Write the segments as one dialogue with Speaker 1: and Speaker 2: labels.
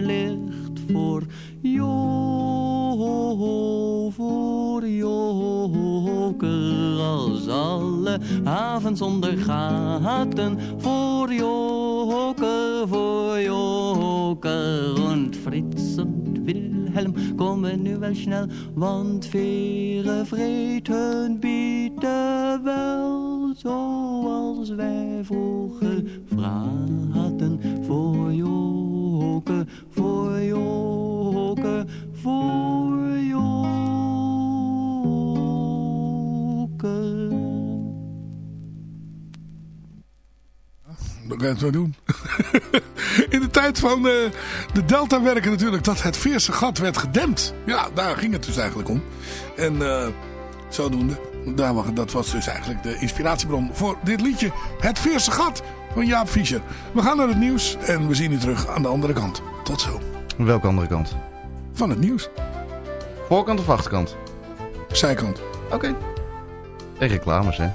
Speaker 1: ligt voor Jo, voor Joker. Als alle havens ondergaten voor Joker, voor Joker. En Frits en Wilhelm komen nu wel snel, want veren vreten bieden wel zoals wij vroeger vraten voor Joke, voor Joke, voor Joke.
Speaker 2: Dat het zo doen. In de tijd van uh, de Delta werken natuurlijk dat het Veerse gat werd gedempt. Ja, daar ging het dus eigenlijk om. En uh, zodoende, daar, dat was dus eigenlijk de inspiratiebron voor dit liedje. Het Veerse gat van Jaap Fischer. We gaan naar het nieuws en we zien u terug aan de andere kant. Tot zo.
Speaker 3: Welke andere kant?
Speaker 2: Van het nieuws.
Speaker 3: Voorkant of achterkant?
Speaker 2: Zijkant.
Speaker 3: Oké. En reclames, hè?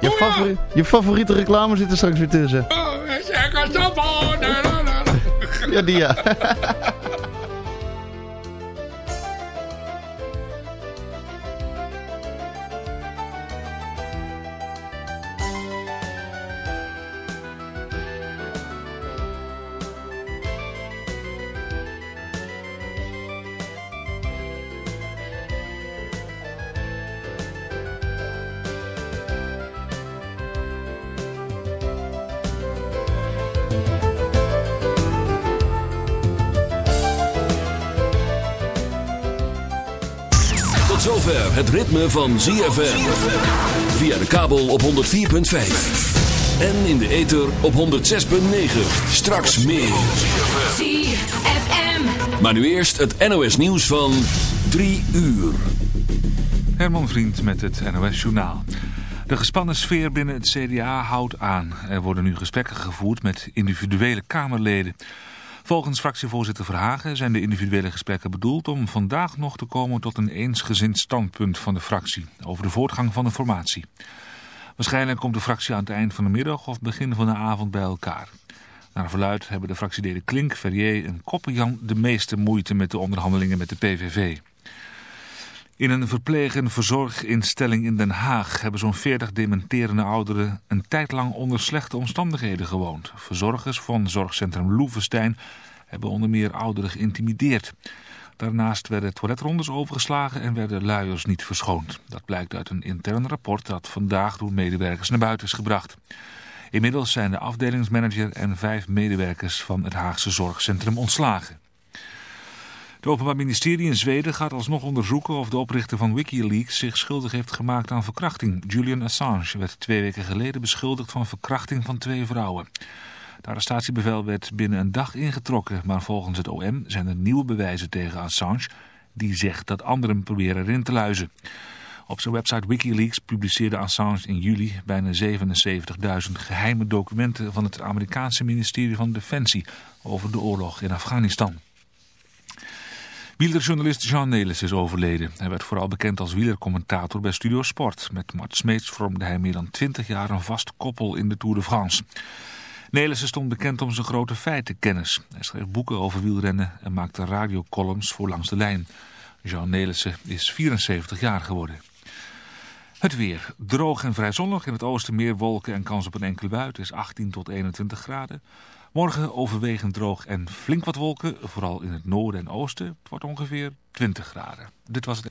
Speaker 3: Je, favori je favoriete reclame zit er straks weer tussen. Ja, die ja.
Speaker 4: het ritme van ZFM. Via de kabel op 104.5. En in de ether op 106.9. Straks meer.
Speaker 5: ZFM.
Speaker 4: Maar nu eerst het NOS nieuws van 3 uur.
Speaker 6: Herman Vriend met het NOS Journaal. De gespannen sfeer binnen het CDA houdt aan. Er worden nu gesprekken gevoerd met individuele Kamerleden. Volgens fractievoorzitter Verhagen zijn de individuele gesprekken bedoeld om vandaag nog te komen tot een eensgezind standpunt van de fractie over de voortgang van de formatie. Waarschijnlijk komt de fractie aan het eind van de middag of begin van de avond bij elkaar. Naar verluid hebben de fractieleden Klink, Verrier en Koppenjan de meeste moeite met de onderhandelingen met de PVV. In een verpleeg- en verzorginstelling in Den Haag hebben zo'n 40 dementerende ouderen een tijd lang onder slechte omstandigheden gewoond. Verzorgers van zorgcentrum Loevestein hebben onder meer ouderen geïntimideerd. Daarnaast werden toiletrondes overgeslagen en werden luiers niet verschoond. Dat blijkt uit een intern rapport dat vandaag door medewerkers naar buiten is gebracht. Inmiddels zijn de afdelingsmanager en vijf medewerkers van het Haagse zorgcentrum ontslagen. Het Openbaar Ministerie in Zweden gaat alsnog onderzoeken of de oprichter van Wikileaks zich schuldig heeft gemaakt aan verkrachting. Julian Assange werd twee weken geleden beschuldigd van verkrachting van twee vrouwen. Het arrestatiebevel werd binnen een dag ingetrokken, maar volgens het OM zijn er nieuwe bewijzen tegen Assange die zegt dat anderen proberen erin te luizen. Op zijn website Wikileaks publiceerde Assange in juli bijna 77.000 geheime documenten van het Amerikaanse ministerie van Defensie over de oorlog in Afghanistan. Wielerjournalist Jean Nelis is overleden. Hij werd vooral bekend als wielercommentator bij Studio Sport. Met Mart Smeets vormde hij meer dan 20 jaar een vast koppel in de Tour de France. Nelissen stond bekend om zijn grote feitenkennis. Hij schreef boeken over wielrennen en maakte radiocolumns voor Langs de Lijn. Jean Nelissen is 74 jaar geworden. Het weer. Droog en vrij zonnig. In het oosten meer wolken en kans op een enkele bui. Het is 18 tot 21 graden. Morgen overwegend droog en flink wat wolken. Vooral in het noorden en oosten. Het wordt ongeveer 20 graden. Dit was het.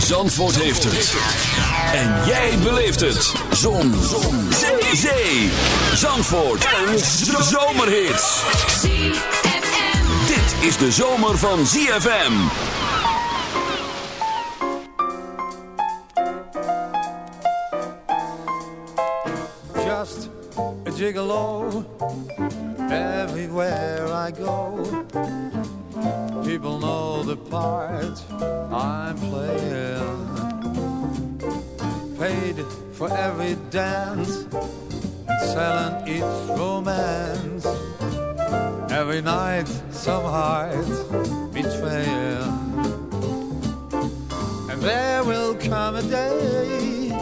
Speaker 4: Zandvoort heeft het. En jij beleeft het. Zon. Zon. Zee. Zee. Zandvoort. Een zomerhit. Dit is de zomer van ZFM.
Speaker 7: just a gigolo everywhere I go. The part I'm playing. Paid for every dance, and selling each romance. Every night, some heart betraying. And there will come a day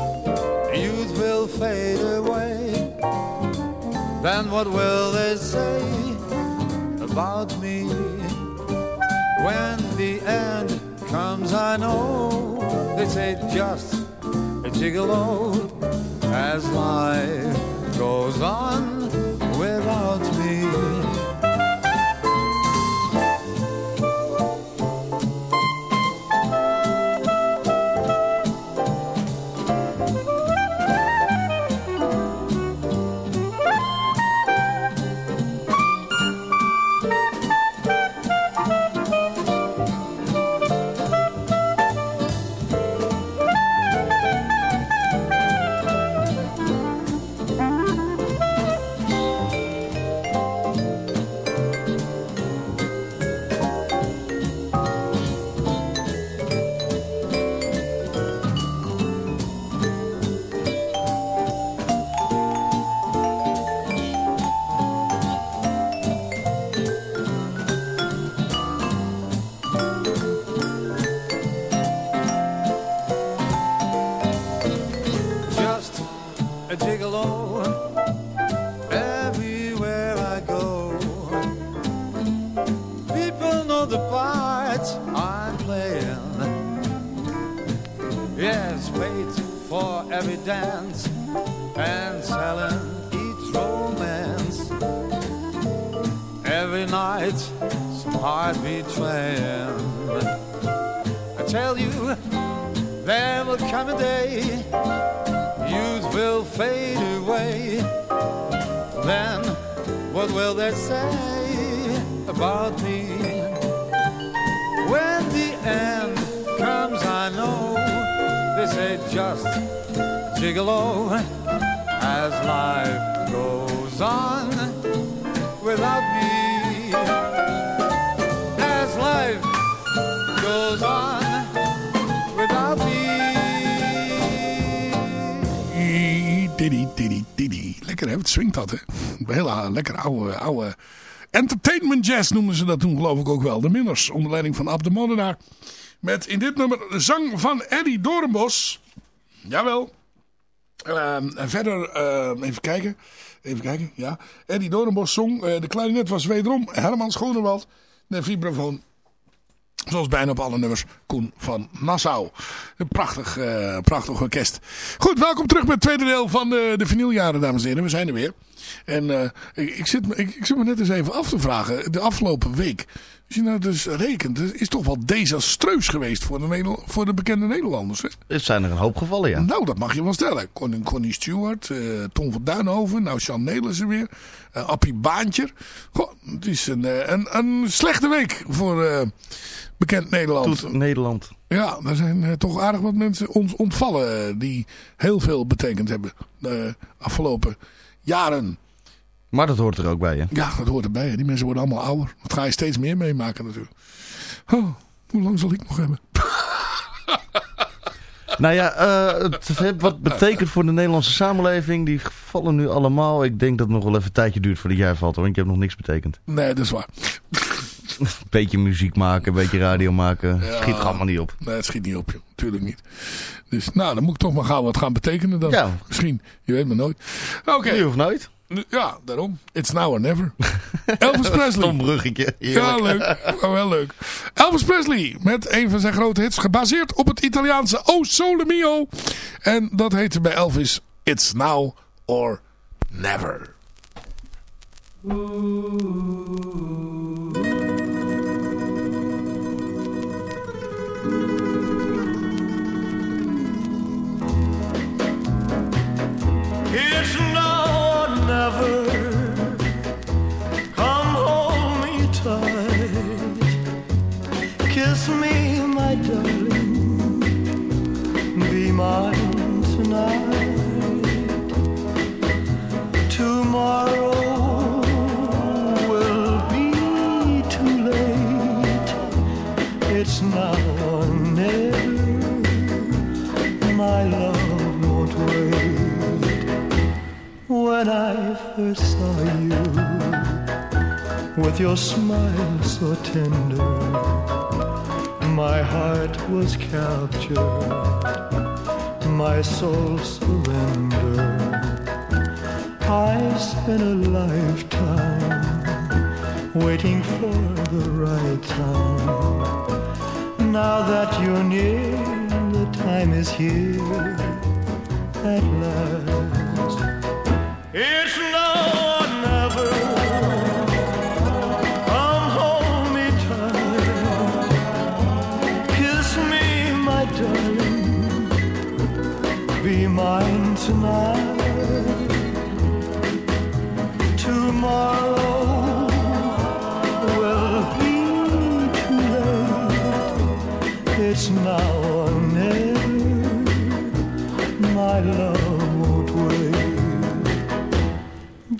Speaker 7: youth will fade away. Then what will they say about me? When the end comes, I know. They say just a gigolo as life goes on without
Speaker 2: lekker oude, oude entertainment jazz noemden ze dat toen geloof ik ook wel. De Minners, onder leiding van Ab de Molenaar. Met in dit nummer zang van Eddie Doornbos. Jawel. Ehm, en verder, ehm, even kijken. Even kijken, ja. Eddie Doornbos zong. eh, de klarinet was wederom Herman Schonewald. De vibrafoon Zoals bijna op alle nummers, Koen van Nassau. Een prachtig, eh, prachtig orkest. Goed, welkom terug met het tweede deel van de, de vinyljaren, dames en heren. We zijn er weer. En eh, ik, ik, zit, me- ik, ik zit me net eens even af te vragen. De afgelopen week, als je nou dus rekent, het is toch wel desastreus geweest voor de, voor de bekende Nederlanders. Hè?
Speaker 3: Er zijn er een hoop gevallen, ja.
Speaker 2: Nou, dat mag je wel stellen. Connie, Connie Stewart, eh, Tom van Duinhoven, nou Sean Nelissen weer. eh Appie Baantjer. Goh, het is een, een, een slechte week voor bekend Nederland.
Speaker 3: Toet Nederland.
Speaker 2: Ja, er zijn toch aardig wat mensen ons ontvallen die heel veel betekend hebben de afgelopen jaren.
Speaker 3: Maar dat hoort er ook bij, hè.
Speaker 2: Ja, dat hoort erbij. hè. Die mensen worden allemaal ouder. Dat ga je steeds meer meemaken natuurlijk. Oh, hoe lang zal ik nog hebben?
Speaker 3: Nou ja, eh, het wat betekent voor de Nederlandse samenleving. Die vallen nu allemaal. Ik denk dat het nog wel even een tijdje duurt voordat jij valt. hoor, Want je hebt nog niks betekend.
Speaker 2: Nee, dat is waar.
Speaker 3: Een beetje muziek maken, een beetje radio maken.
Speaker 2: Ja.
Speaker 3: Schiet er allemaal niet op.
Speaker 2: Nee, het schiet niet op, joh. Tuurlijk niet. Dus, nou, dan moet ik toch maar gauw wat gaan betekenen dan.
Speaker 3: Ja.
Speaker 2: Misschien. Je weet maar nooit. Oké.
Speaker 3: Nu of nooit.
Speaker 2: Ja, daarom. It's now or never. Elvis Presley.
Speaker 3: Stom bruggetje.
Speaker 2: Ja, leuk. Wel leuk. Elvis Presley met een van zijn grote hits gebaseerd op het Italiaanse O Sole Mio. En dat heette bij Elvis It's Now or Never.
Speaker 8: It's now or never. Come hold me tight. Kiss me, my darling. Be mine tonight. Tomorrow will be too late. It's now or never. My love When I first saw you, with your smile so tender, my heart was captured, my soul surrendered. I spent a lifetime waiting for the right time. Now that you're near, the time is here at last. It's now or never. Come hold me tight. Kiss me, my darling. Be mine tonight. Tomorrow will be too late. It's now or never. My love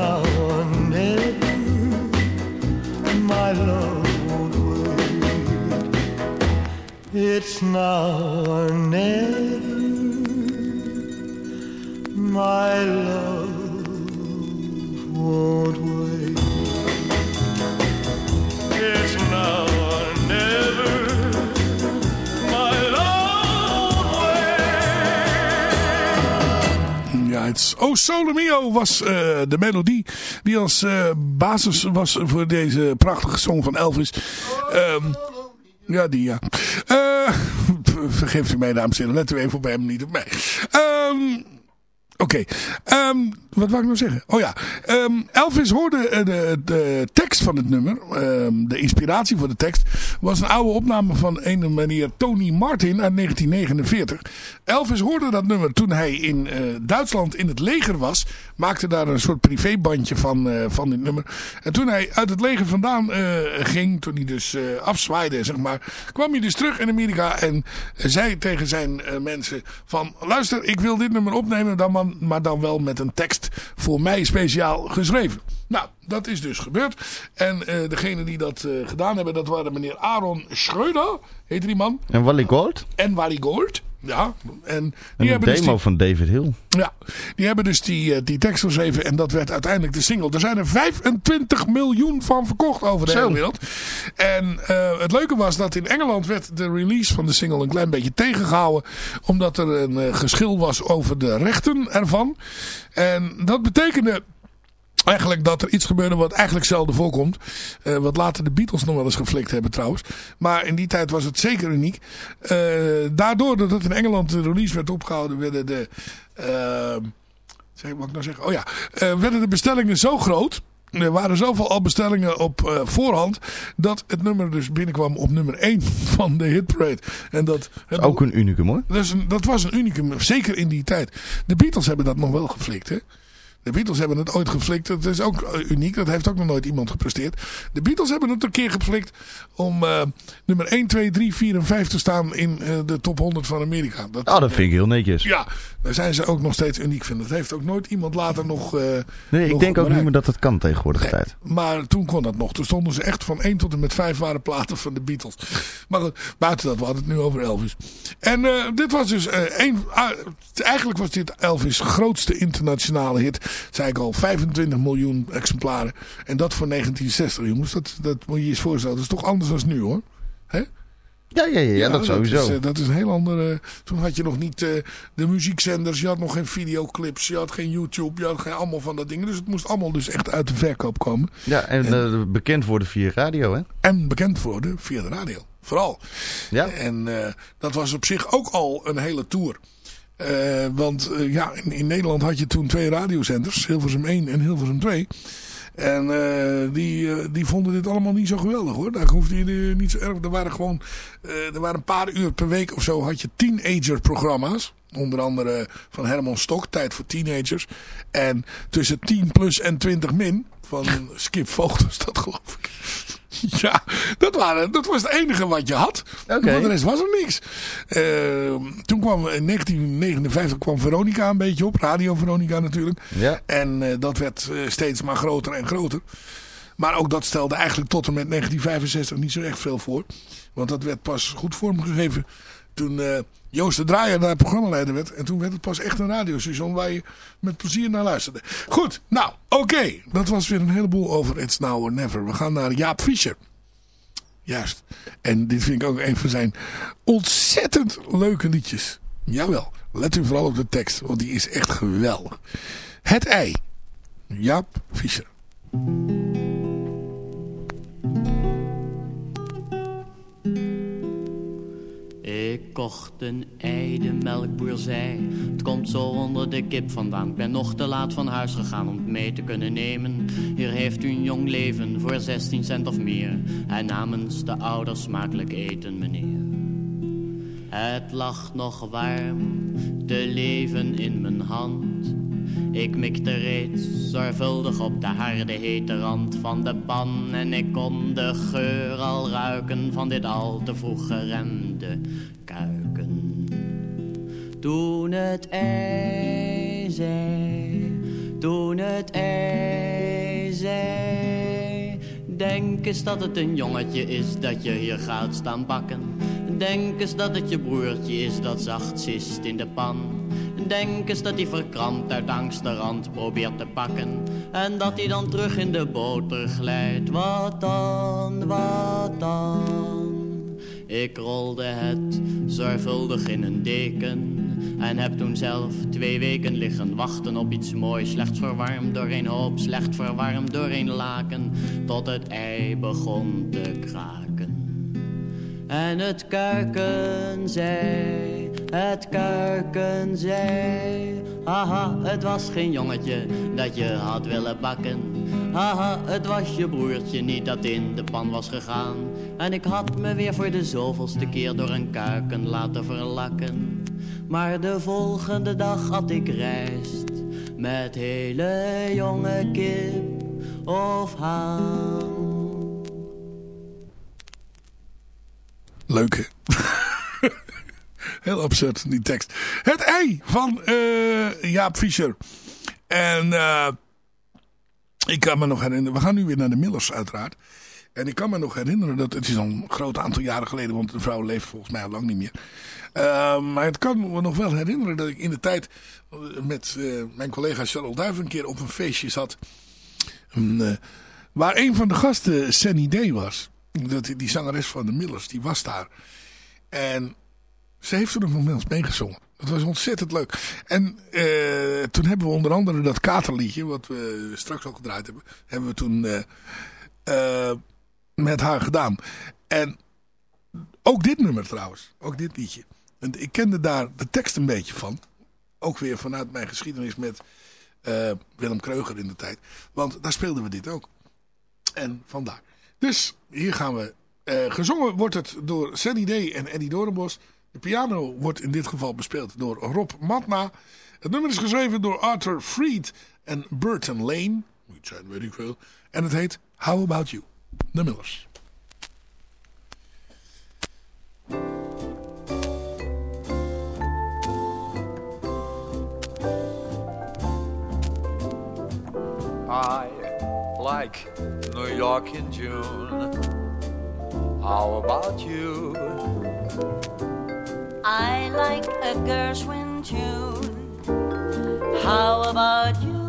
Speaker 8: Never. My love. It's now or never. My love won't wait. Won't wait.
Speaker 2: Ja, het is O Sole Mio was eh, de melodie die als eh, basis was voor deze prachtige song van Elvis. Ehm, ja, die ja. Eh, vergeeft u mij, dames en heren. Let u even op hem, niet op mij. Ehm, Oké, Ehm, wat wou ik nou zeggen? Oh ja, Ehm, Elvis hoorde eh, de, de tekst van het nummer, ehm, de inspiratie voor de tekst, was een oude opname van een meneer Tony Martin uit 1949. Elvis hoorde dat nummer toen hij in eh, Duitsland in het leger was, maakte daar een soort privébandje van, eh, van dit nummer. En toen hij uit het leger vandaan ging, toen hij dus afzwaaide, zeg maar, kwam hij dus terug in Amerika en zei tegen zijn mensen van, luister, ik wil dit nummer opnemen, dan man, maar dan wel met een tekst voor mij speciaal geschreven. Nou, dat is dus gebeurd. En eh degene die dat eh, gedaan hebben, dat waren meneer Aaron Schreuder, heette die man.
Speaker 3: En Wally Gold?
Speaker 2: En Wally Gold. Ja, en die hebben dus
Speaker 3: demo
Speaker 2: die,
Speaker 3: van David Hill.
Speaker 2: ja, die hebben dus die, eh, die tekst geschreven en dat werd uiteindelijk de single. Er zijn er 25 miljoen van verkocht over de
Speaker 3: Zo.
Speaker 2: hele wereld. En eh, het leuke was dat in Engeland werd de release van de single een klein beetje tegengehouden. Omdat er een eh, geschil was over de rechten ervan. En dat betekende eigenlijk dat er iets gebeurde wat eigenlijk zelden voorkomt. Eh, wat later de Beatles nog wel eens geflikt hebben trouwens. Maar in die tijd was het zeker uniek. Eh, daardoor dat het in Engeland de release werd opgehouden werden de... eh, zeg, wat ik nou zeggen? Oh ja, eh, werden de bestellingen zo groot... Er waren zoveel al bestellingen op voorhand... dat het nummer dus binnenkwam op nummer 1 van de hitparade. En dat,
Speaker 3: Dat is ook een unicum hoor.
Speaker 2: een, dat was een unicum, zeker in die tijd. De Beatles hebben dat nog wel geflikt, hè? De Beatles hebben het ooit geflikt. Dat is ook eh, uniek. Dat heeft ook nog nooit iemand gepresteerd. De Beatles hebben het een keer geflikt om eh, nummer 1, 2, 3, 4 en 5 te staan in eh, de top 100 van Amerika. Dat,
Speaker 3: Oh, dat vind ik heel netjes.
Speaker 2: Ja, daar zijn ze ook nog steeds uniek vinden. Dat heeft ook nooit iemand later nog... eh,
Speaker 3: Nee, ik denk ook niet meer dat dat kan tegenwoordig
Speaker 2: Nee,
Speaker 3: tijd.
Speaker 2: Maar toen kon dat nog. Toen stonden ze echt van 1 tot en met 5 waren platen van de Beatles. Maar goed, buiten dat, we hadden het nu over Elvis. En dit was dus een, ah, eigenlijk was dit Elvis' grootste internationale hit. Zei ik al, 25 miljoen exemplaren. En dat voor 1960, jongens. Dat, dat moet je je eens voorstellen. Dat is toch anders dan nu, hoor. Hè?
Speaker 3: Ja, ja, ja, ja, dat sowieso.
Speaker 2: is, eh, dat is een heel andere... Toen had je nog niet eh, de muziekzenders. Je had nog geen videoclips. Je had geen YouTube. Je had geen allemaal van dat dingen. Dus het moest allemaal dus echt uit de verkoop komen.
Speaker 3: ja, en eh, bekend worden via radio, hè?
Speaker 2: En bekend worden via de radio. Vooral.
Speaker 3: Ja.
Speaker 2: En eh, dat was op zich ook al een hele tour. Eh, want eh, ja, in, in Nederland had je toen twee radiozenders. Hilversum 1 en Hilversum 2. En eh, die, die vonden dit allemaal niet zo geweldig hoor. Daar hoefde je niet zo erg. Er waren gewoon er waren een paar uur per week of zo had je teenager programma's. Onder andere van Herman Stok, Tijd voor Teenagers. En tussen 10 plus en 20 min van Skip Voogd was dat geloof ik. Ja, dat, waren, dat was het enige wat je had.
Speaker 3: Oké.
Speaker 2: Voor de rest was er niks. Eh, toen kwam in 1959 kwam Veronica een beetje op. Radio Veronica natuurlijk.
Speaker 3: Ja.
Speaker 2: En eh, dat werd eh, steeds maar groter en groter. Maar ook dat stelde eigenlijk tot en met 1965 niet zo echt veel voor. Want dat werd pas goed vormgegeven toen eh, Joost de Draaier daar programmaleider werd. En toen werd het pas echt een radiostation waar je met plezier naar luisterde. Goed, nou, oké. Dat was weer een heleboel over It's Now or Never. We gaan naar Jaap Fischer. Juist. En dit vind ik ook een van zijn ontzettend leuke liedjes. Jawel, let u vooral op de tekst, want die is echt geweldig. Het ei. Jaap Fischer.
Speaker 1: Ik kocht een ei, de melkboer zei Het komt zo onder de kip vandaan. Ik ben nog te laat van huis gegaan om het mee te kunnen nemen. Hier heeft u een jong leven voor 16 cent of meer. En namens de ouders smakelijk eten meneer. Het lag nog warm, te leven in mijn hand ik mikte reeds zorgvuldig op de harde hete rand van de pan En ik kon de geur al ruiken van dit al te vroeg geremde kuiken. Toen het ei zei, toen het ei zei Denk eens dat het een jongetje is dat je hier gaat staan bakken Denk eens dat het je broertje is dat zacht zist in de pan. Denk eens dat hij verkrampt uit angst de rand probeert te pakken. En dat hij dan terug in de boter glijdt. Wat dan, wat dan? Ik rolde het zorgvuldig in een deken. En heb toen zelf twee weken liggen wachten op iets moois. Slecht verwarmd door een hoop, slecht verwarmd door een laken. Tot het ei begon te kraken en het kuiken zei, het kuiken zei. Haha, het was geen jongetje dat je had willen bakken. Haha, het was je broertje niet dat in de pan was gegaan. En ik had me weer voor de zoveelste keer door een kuiken laten verlakken. Maar de volgende dag had ik rijst met hele jonge kip of haan.
Speaker 2: Leuk hè? Heel absurd, die tekst. Het ei van eh, Jaap Fischer. En eh, ik kan me nog herinneren, we gaan nu weer naar de Millers uiteraard. En ik kan me nog herinneren, dat het is al een groot aantal jaren geleden, want de vrouw leeft volgens mij al lang niet meer. Uh, maar het kan me nog wel herinneren dat ik in de tijd met mijn collega Charles Duif een keer op een feestje zat. Waar een van de gasten Sunny Day was. Dat, die zangeres van de Millers, die was daar. En ze heeft er nog met ons meegezongen. Dat was ontzettend leuk. En uh, toen hebben we onder andere dat katerliedje, wat we straks al gedraaid hebben, hebben we toen uh, uh, met haar gedaan. En ook dit nummer trouwens, ook dit liedje. En ik kende daar de tekst een beetje van. Ook weer vanuit mijn geschiedenis met Willem Kreuger in de tijd. Want daar speelden we dit ook. En vandaar. Dus hier gaan we. gezongen wordt het door Sunny Day en Eddie Doornbos. De piano wordt in dit geval bespeeld door Rob Matna. Het nummer is geschreven door Arthur Freed en Burton Lane. Het zijn weet ik veel. En het heet How About You? The Millers.
Speaker 7: Like New York in June. How about you?
Speaker 9: I like a Gershwin tune. How about you?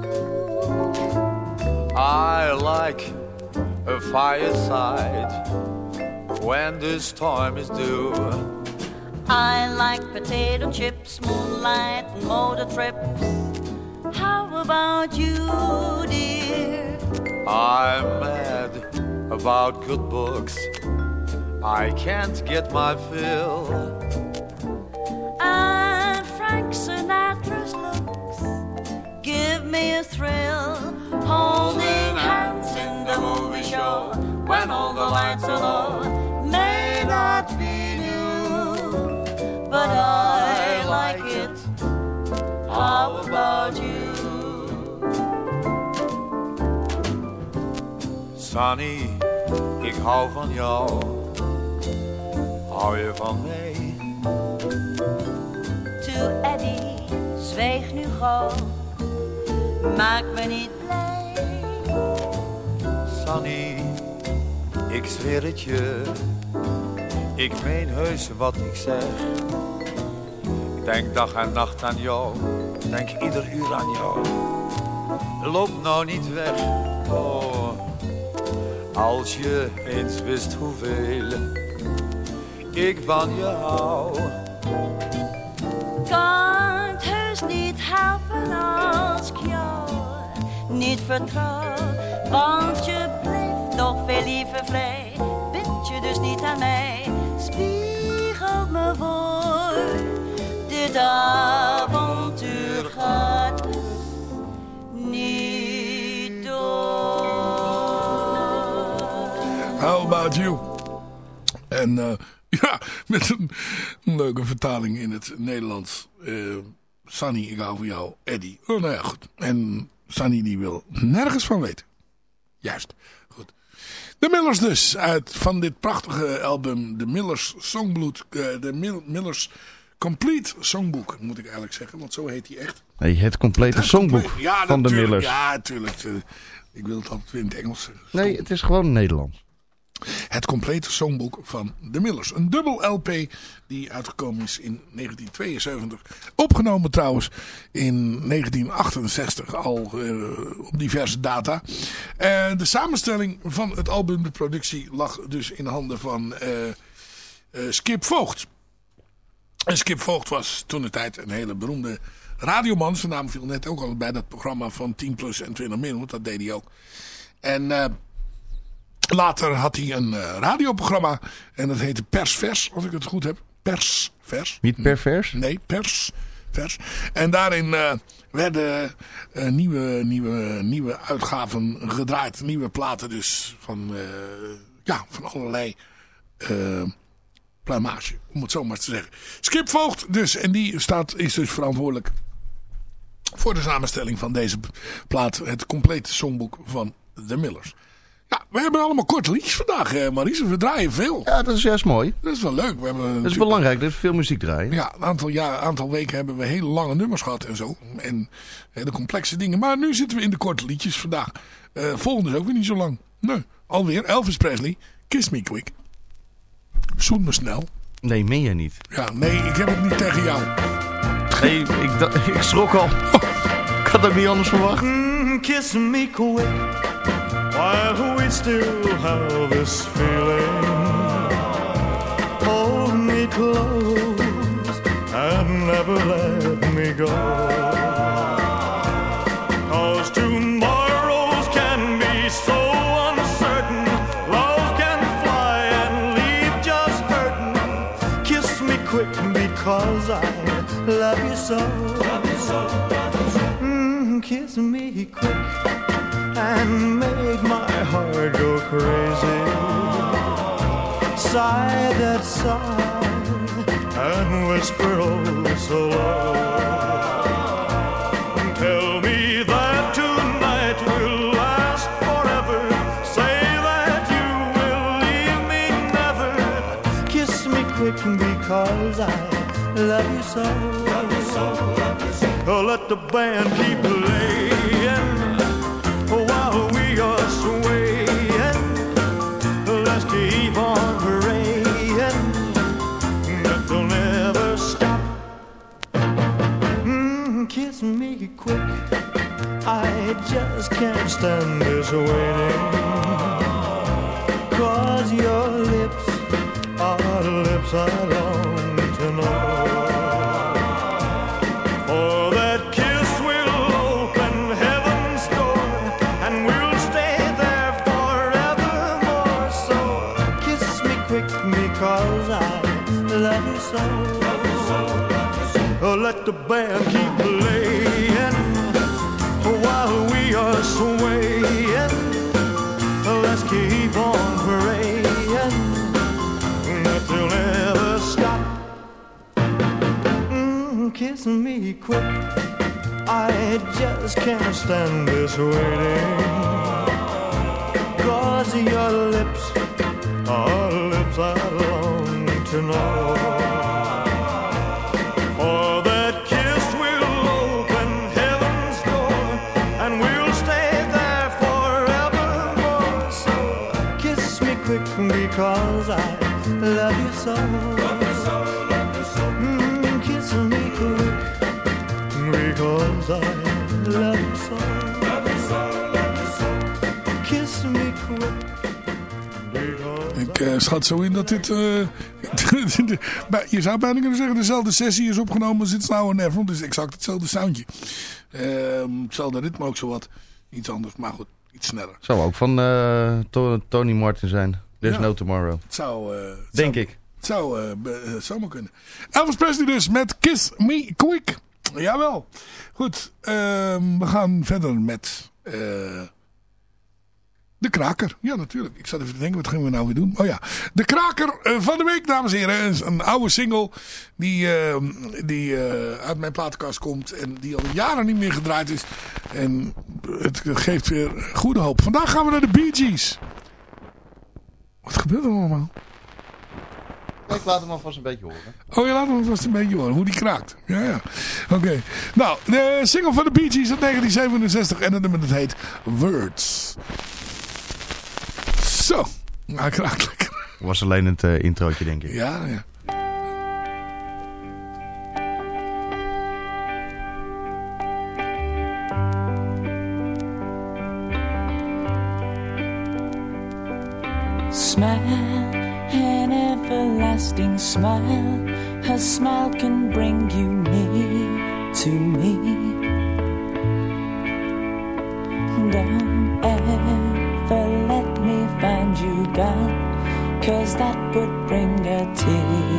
Speaker 7: I like a fireside when the storm is due.
Speaker 9: I like potato chips, moonlight, and motor trips. How about you, dear?
Speaker 7: I'm mad about good books. I can't get my fill.
Speaker 9: And Frank Sinatra's looks give me a thrill. Holding hands in the movie show when all the lights are low may not be new, but I like it. How about you?
Speaker 7: Sunny, ik hou van jou. Hou je van mij?
Speaker 9: To Eddie, zweeg nu gauw. Maak me niet blij.
Speaker 7: Sunny, ik zweer het je. Ik meen heus wat ik zeg. Ik denk dag en nacht aan jou. Denk ieder uur aan jou. Loop nou niet weg. Oh, als je eens wist hoeveel ik van je hou.
Speaker 9: Kan het heus niet helpen als ik jou niet vertrouw. Want je blijft nog veel liever vrij. Bind je dus niet aan mij. Spiegel me voor. Dit avontuur
Speaker 2: about you? En uh, ja, met een, leuke vertaling in het Nederlands. Uh, Sunny, ik hou van jou. Eddie. Oh, nou ja, goed. En Sunny die wil nergens van weten. Juist. Goed. De Millers dus. Uit van dit prachtige album. De Millers Songbook. Uh, de Mil Millers Complete Songbook. Moet ik eigenlijk zeggen. Want zo heet hij echt.
Speaker 3: Nee, het complete het songboek complete,
Speaker 2: ja,
Speaker 3: van de Millers.
Speaker 2: Ja, natuurlijk. Ik wil het altijd in het Engels zeggen.
Speaker 3: Nee, het is gewoon Nederlands.
Speaker 2: Het complete songboek van de Millers. Een dubbel LP die uitgekomen is in 1972. Opgenomen trouwens in 1968 al uh, op diverse data. Uh, de samenstelling van het album, de productie, lag dus in handen van uh, Skip Voogd. En Skip Voogd was toen de tijd een hele beroemde radioman. Zijn naam viel net ook al bij dat programma van 10 plus en 20 min, want dat deed hij ook. En... Later had hij een uh, radioprogramma. En dat heette Persvers, als ik het goed heb. Persvers.
Speaker 3: Niet pervers?
Speaker 2: Nee, Persvers. En daarin uh, werden uh, nieuwe, nieuwe, nieuwe uitgaven gedraaid. Nieuwe platen dus van, ja, van allerlei pluimage. Om het zo maar te zeggen. Skip Voogd dus. En die staat, is dus verantwoordelijk voor de samenstelling van deze plaat. Het complete songboek van The Millers. Ja, we hebben allemaal korte liedjes vandaag, eh, Maurice. We draaien veel.
Speaker 3: Ja, dat is juist mooi.
Speaker 2: Dat is wel leuk. We hebben
Speaker 3: dat is belangrijk, dat is veel muziek draaien.
Speaker 2: Ja, een aantal, jaar, aantal weken hebben we hele lange nummers gehad en zo. En hele complexe dingen. Maar nu zitten we in de korte liedjes vandaag. Uh, volgende is ook weer niet zo lang. Nee, alweer Elvis Presley, Kiss Me Quick. Zoen me snel.
Speaker 3: Nee, meen jij niet?
Speaker 2: Ja, nee, ik heb het niet tegen jou.
Speaker 3: Nee, ik, ik schrok al. Ik had ook niet anders verwacht.
Speaker 8: Mm, kiss me quick while we still have this feeling. Hold me close and never let me go. Cause tomorrows can be so uncertain. Love can fly and leave just hurting. Kiss me quick because I love you so. Love you so, love you so. Mm, kiss me quick and make my heart go crazy. Sigh that sigh and whisper oh so low. Tell me that tonight will last forever. Say that you will leave me never. Kiss me quick because I love you so. Love you so, love you so. Oh, let the band keep playing quick. I just can't stand this waiting. Cause your lips are lips I long to know. Oh, For let the band keep playing while we are swaying. Let's keep on praying that they'll never stop. Mm, kiss me quick. I just can't stand this waiting. Cause your lips are lips I long to know. Love you so. Mm, kiss me quick because I love you so. Kiss me quick because
Speaker 2: Ik eh, schat zo in dat dit... eh, bij- je zou bijna kunnen zeggen dezelfde sessie is opgenomen als dit Now and Never. Want het is exact hetzelfde soundje. Ehm, hetzelfde ritme ook zo wat. Iets anders, maar goed. Iets sneller.
Speaker 3: Zou ook van eh, To- Tony Martin zijn. There's
Speaker 2: Ja.
Speaker 3: no tomorrow.
Speaker 2: Het zou... eh, het
Speaker 3: Denk
Speaker 2: zou-
Speaker 3: ik.
Speaker 2: Het zou eh, eh, zomaar kunnen. Elvis Presley dus met Kiss Me Quick. Jawel. Goed. ehm, we gaan verder met... de kraker. Ja, natuurlijk. Ik zat even te denken, wat gaan we nou weer doen? Oh ja. De kraker van de week, dames en heren. Is een oude single die, eh, die uit mijn platenkast komt. En die al jaren niet meer gedraaid is. En het geeft weer goede hoop. Vandaag gaan we naar de Bee Gees. Wat gebeurt er allemaal?
Speaker 3: Ik laat hem alvast een beetje horen.
Speaker 2: Oh, je laat hem vast een beetje horen hoe die kraakt. Ja, ja. Oké. Nou, de single van de Bee Gees uit 1967 en het nummer dat heet Words. Zo. Nou, hij kraakt lekker.
Speaker 3: Was alleen het eh, introotje, denk ik.
Speaker 2: Ja, ja.
Speaker 10: Smile. Her smile can bring you near to me. Don't ever let me find you gone, cause that would bring a tear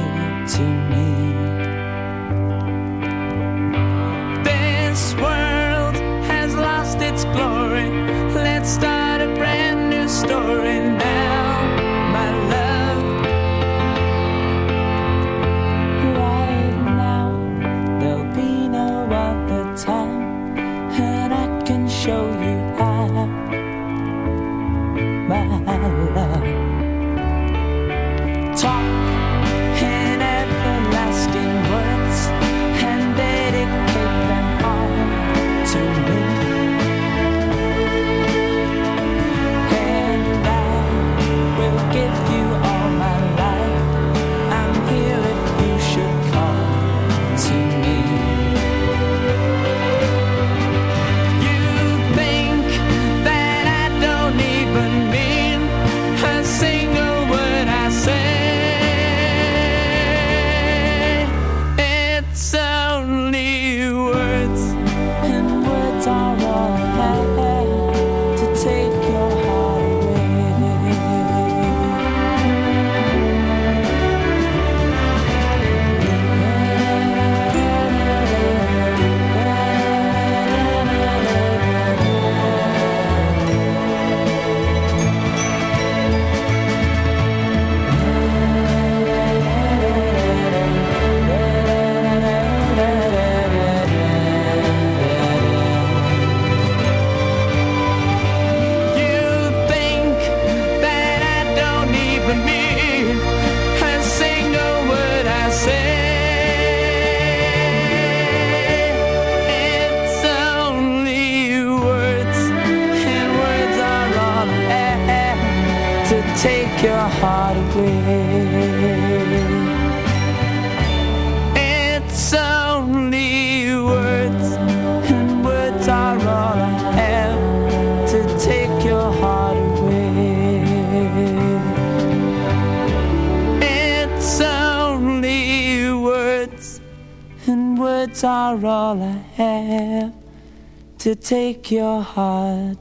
Speaker 10: to take your heart